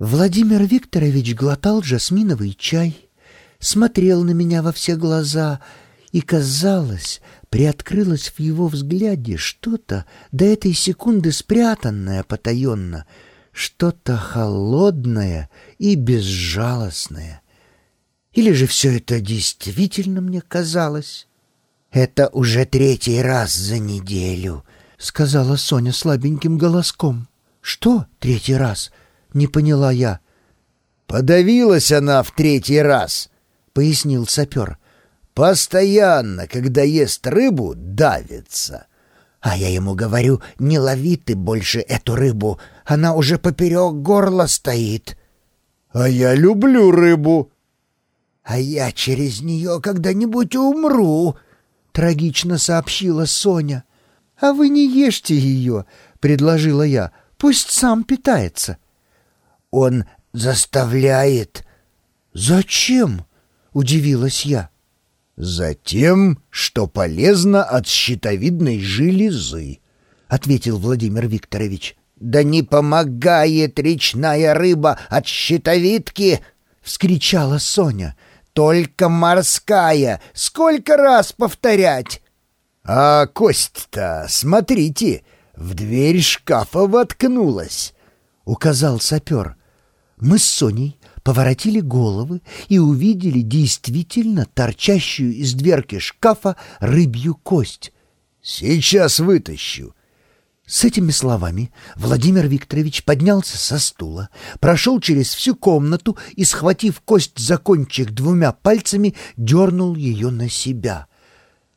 Владимир Викторович глотал жасминовый чай, смотрел на меня во все глаза, и, казалось, приоткрылось в его взгляде что-то до этой секунды спрятанное потаенно, что-то холодное и безжалостное. Или же все это действительно мне казалось? «Это уже третий раз за неделю», — сказала Соня слабеньким голоском. «Что третий раз?» — не поняла я. «Подавилась она в третий раз», — пояснил сапер. «Постоянно, когда ест рыбу, давится». А я ему говорю, не лови ты больше эту рыбу, она уже поперек горла стоит. «А я люблю рыбу». «А я через нее когда-нибудь умру», — трагично сообщила Соня. «А вы не ешьте ее», — предложила я. «Пусть сам питается». «Он заставляет». «Зачем?» — удивилась я. «Затем, что полезно от щитовидной железы», — ответил Владимир Викторович. «Да не помогает речная рыба от щитовидки!» — вскричала Соня. «Только морская! Сколько раз повторять?» «А кость-то, смотрите, в дверь шкафа воткнулась», — указал сапер. Мы с Соней поворотили головы и увидели действительно торчащую из дверки шкафа рыбью кость. «Сейчас вытащу». С этими словами Владимир Викторович поднялся со стула, прошел через всю комнату и, схватив кость за кончик двумя пальцами, дернул ее на себя.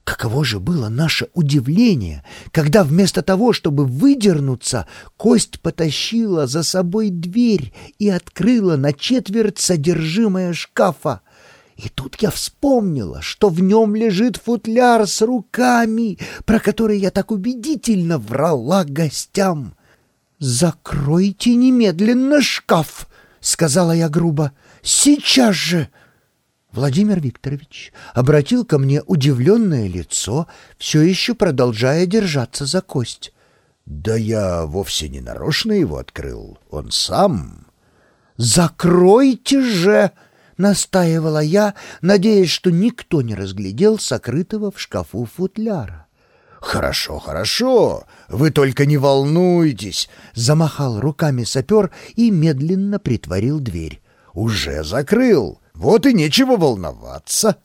Каково же было наше удивление, когда вместо того, чтобы выдернуться, кость потащила за собой дверь и открыла на четверть содержимое шкафа. И тут я вспомнила, что в нем лежит футляр с руками, про который я так убедительно врала гостям. «Закройте немедленно шкаф!» — сказала я грубо. «Сейчас же!» Владимир Викторович обратил ко мне удивленное лицо, все еще продолжая держаться за кость. «Да я вовсе не нарочно его открыл. Он сам...» «Закройте же!» — настаивала я, надеясь, что никто не разглядел сокрытого в шкафу футляра. «Хорошо, хорошо, вы только не волнуйтесь!» — замахал руками сапер и медленно притворил дверь. «Уже закрыл!» Вот и нечего волноваться.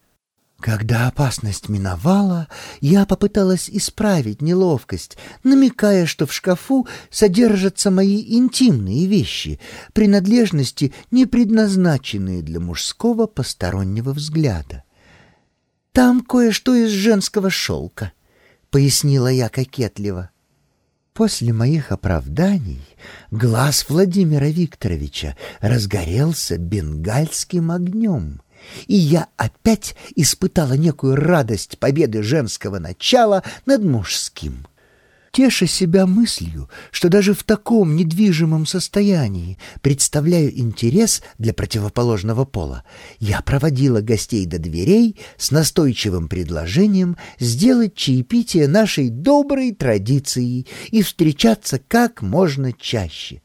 Когда опасность миновала, я попыталась исправить неловкость, намекая, что в шкафу содержатся мои интимные вещи, принадлежности, не предназначенные для мужского постороннего взгляда. «Там кое-что из женского шелка», — пояснила я кокетливо. После моих оправданий глаз Владимира Викторовича разгорелся бенгальским огнем, и я опять испытала некую радость победы женского начала над мужским теша себя мыслью, что даже в таком недвижимом состоянии представляю интерес для противоположного пола, я проводила гостей до дверей с настойчивым предложением сделать чаепитие нашей доброй традицией и встречаться как можно чаще.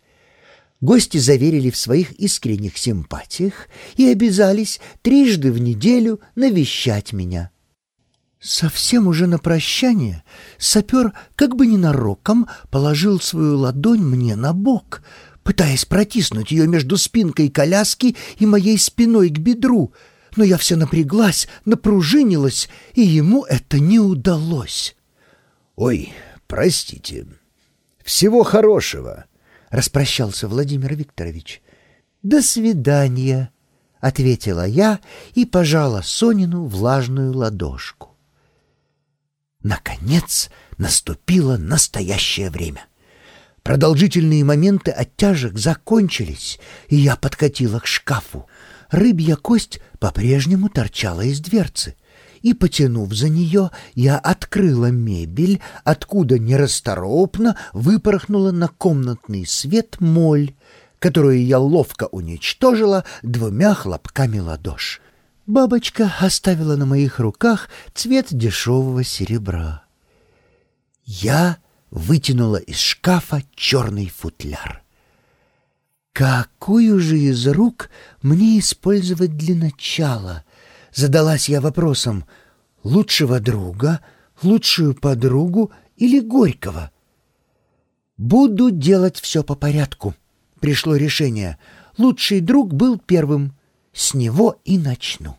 Гости заверили в своих искренних симпатиях и обязались трижды в неделю навещать меня. Совсем уже на прощание сапер как бы ненароком положил свою ладонь мне на бок, пытаясь протиснуть ее между спинкой коляски и моей спиной к бедру, но я вся напряглась, напружинилась, и ему это не удалось. «Ой, простите. Всего хорошего», — распрощался Владимир Викторович. «До свидания», — ответила я и пожала Сонину влажную ладошку. Наконец наступило настоящее время. Продолжительные моменты оттяжек закончились, и я подкатила к шкафу. Рыбья кость по-прежнему торчала из дверцы, и, потянув за нее, я открыла мебель, откуда нерасторопно выпорхнула на комнатный свет моль, которую я ловко уничтожила двумя хлопками ладоши. Бабочка оставила на моих руках цвет дешевого серебра. Я вытянула из шкафа черный футляр. Какую же из рук мне использовать для начала? Задалась я вопросом. Лучшего друга, лучшую подругу или Горького? Буду делать все по порядку. Пришло решение. Лучший друг был первым. С него и начну.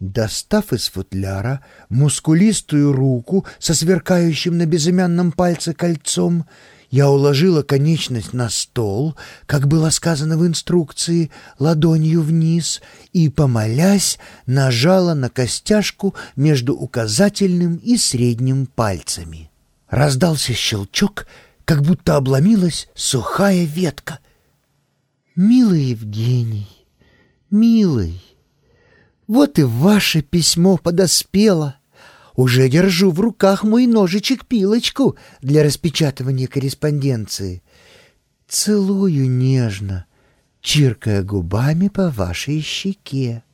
Достав из футляра мускулистую руку со сверкающим на безымянном пальце кольцом, я уложила конечность на стол, как было сказано в инструкции, ладонью вниз и, помолясь, нажала на костяшку между указательным и средним пальцами. Раздался щелчок, как будто обломилась сухая ветка. «Милый Евгений, милый, вот и ваше письмо подоспело. Уже держу в руках мой ножичек-пилочку для распечатывания корреспонденции. Целую нежно, чиркая губами по вашей щеке.